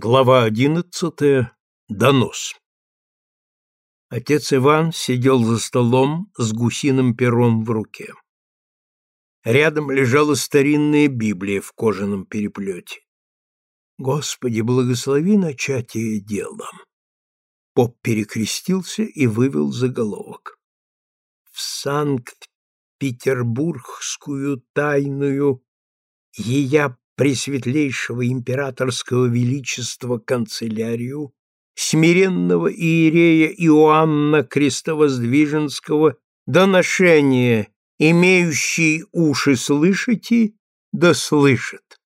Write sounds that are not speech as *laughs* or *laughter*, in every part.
Глава одиннадцатая. Донос. Отец Иван сидел за столом с гусиным пером в руке. Рядом лежала старинная Библия в кожаном переплете. Господи, благослови начатие делом. Поп перекрестился и вывел заголовок. В Санкт-Петербургскую тайную ея Пресветлейшего императорского величества канцелярию, смиренного иерея Иоанна Крестовоздвиженского, доношение, имеющий уши слышите, да слышит.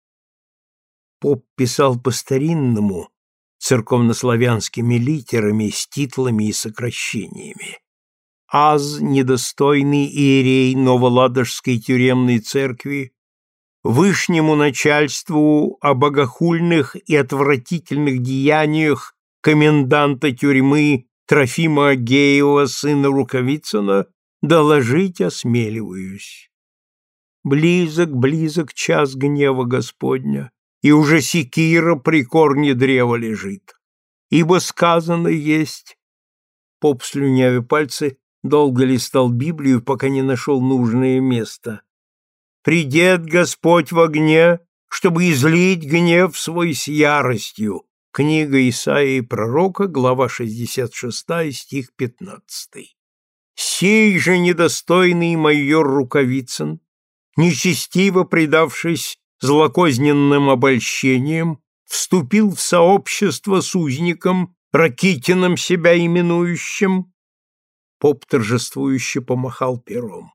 Поп писал по-старинному, церковнославянскими литерами с титлами и сокращениями. Аз, недостойный иерей Новоладожской тюремной церкви, вышнему начальству о богохульных и отвратительных деяниях коменданта тюрьмы Трофима Агеева, сына Рукавицына, доложить осмеливаюсь. Близок, близок час гнева Господня, и уже секира при корне древа лежит. Ибо сказано есть... Поп, слюнявя пальцы, долго листал Библию, пока не нашел нужное место придет Господь в огне, чтобы излить гнев свой с яростью. Книга Исаии пророка, глава 66, стих 15. Сей же недостойный майор Рукавицын, нечестиво предавшись злокозненным обольщением, вступил в сообщество с узником, Ракитином себя именующим, поп торжествующе помахал пером.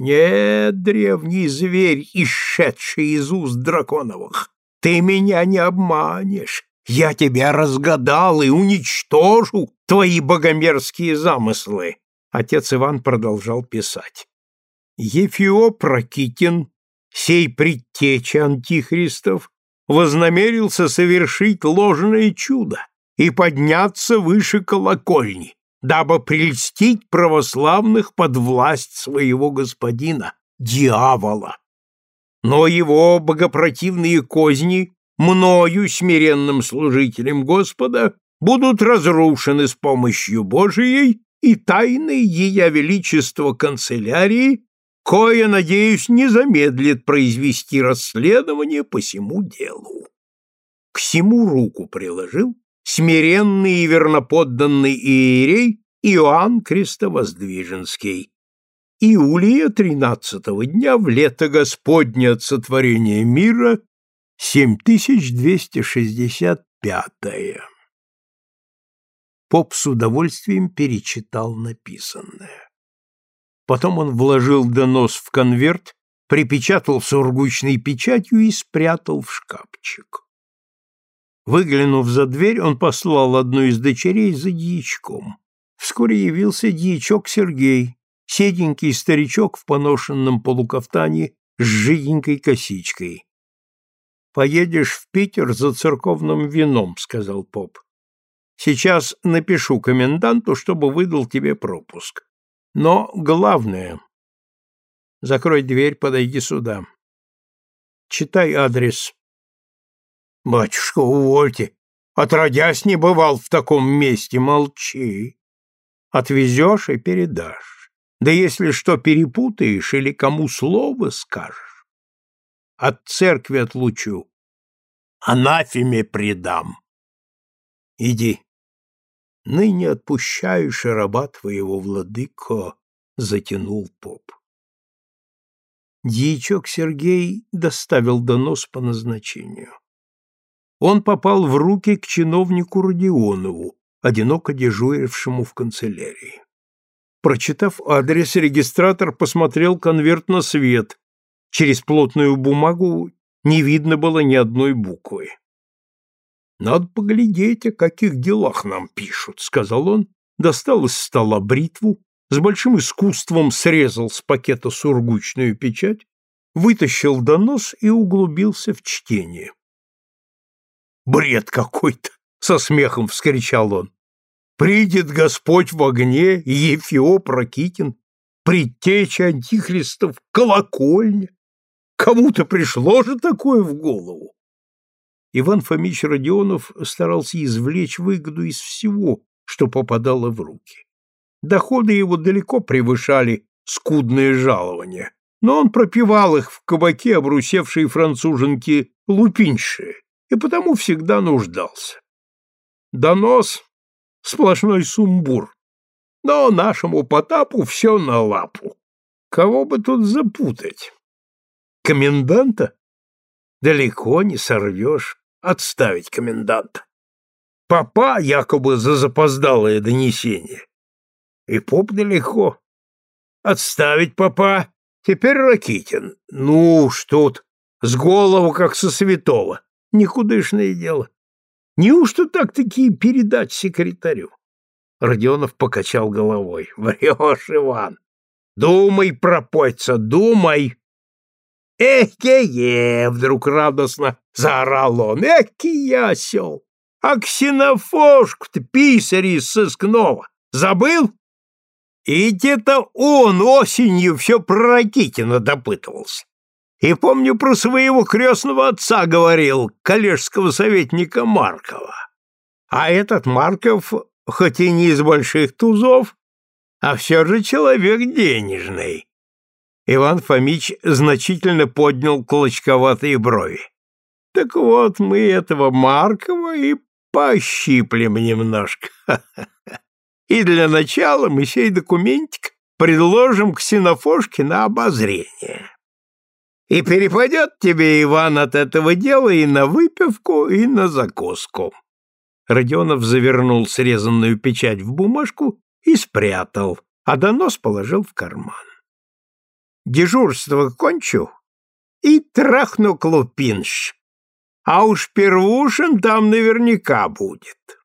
Нет, древний зверь, исшедший из уст драконовых, ты меня не обманешь. Я тебя разгадал и уничтожу твои богомерзкие замыслы. Отец Иван продолжал писать. Ефиоп Ракитин, сей предтеча антихристов, вознамерился совершить ложное чудо и подняться выше колокольни дабы прельстить православных под власть своего господина, дьявола. Но его богопротивные козни мною, смиренным служителем Господа, будут разрушены с помощью Божией и тайной Ея Величества канцелярии, кое, надеюсь, не замедлит произвести расследование по всему делу. К всему руку приложил смиренный и верноподданный иерей Иоанн Крестовоздвиженский. Иулия тринадцатого дня в лето Господне от сотворения мира 7265. Поп с удовольствием перечитал написанное. Потом он вложил донос в конверт, припечатал сургучной печатью и спрятал в шкафчик. Выглянув за дверь, он послал одну из дочерей за дьячком. Вскоре явился дьячок Сергей, седенький старичок в поношенном полукафтане с жиденькой косичкой. «Поедешь в Питер за церковным вином», — сказал поп. «Сейчас напишу коменданту, чтобы выдал тебе пропуск. Но главное...» «Закрой дверь, подойди сюда. Читай адрес Батюшка, увольте. Отродясь не бывал в таком месте, молчи. Отвезешь и передашь. Да если что перепутаешь или кому слово скажешь, от церкви отлучу, анафеме предам. Иди. Ныне отпущаешь раба твоего, владыко, затянул поп. Дьячок Сергей доставил донос по назначению он попал в руки к чиновнику Родионову, одиноко дежурившему в канцелярии. Прочитав адрес, регистратор посмотрел конверт на свет. Через плотную бумагу не видно было ни одной буквы. «Надо поглядеть, о каких делах нам пишут», — сказал он, достал из стола бритву, с большим искусством срезал с пакета сургучную печать, вытащил донос и углубился в чтение. Бред какой-то! Со смехом вскричал он. Придет Господь в огне, и Ефиоп Ракитин, предтеча антихристов, колокольня. Кому-то пришло же такое в голову. Иван Фомич Родионов старался извлечь выгоду из всего, что попадало в руки. Доходы его далеко превышали скудные жалования, но он пропивал их в кабаке обрусевшей француженки Лупиньши и потому всегда нуждался. Донос — сплошной сумбур, но нашему Потапу все на лапу. Кого бы тут запутать? Коменданта? Далеко не сорвешь отставить коменданта. Папа якобы за запоздалое донесение. И поп далеко. Отставить папа. Теперь Ракитин. Ну уж тут, с голову как со святого. Никудышное дело. Неужто так-таки передать секретарю? Родионов покачал головой. *laughs* Врешь, Иван. Думай, пропойца, думай. «Эке-е!» — вдруг радостно заорал он. «Эки осел! А ксенофошку-то писарь из сыскного забыл?» Это он осенью все про Ракитина допытывался. И помню, про своего крестного отца говорил, коллежского советника Маркова. А этот Марков, хоть и не из больших тузов, а все же человек денежный. Иван Фомич значительно поднял клочковатые брови. Так вот, мы этого Маркова и пощиплем немножко. *laughs* И для начала мы сей документик предложим ксенофошке на обозрение. И перепадет тебе, Иван, от этого дела и на выпивку, и на закуску. Родионов завернул срезанную печать в бумажку и спрятал, а донос положил в карман. Дежурство кончу и трахну клупинш, а уж первушин там наверняка будет.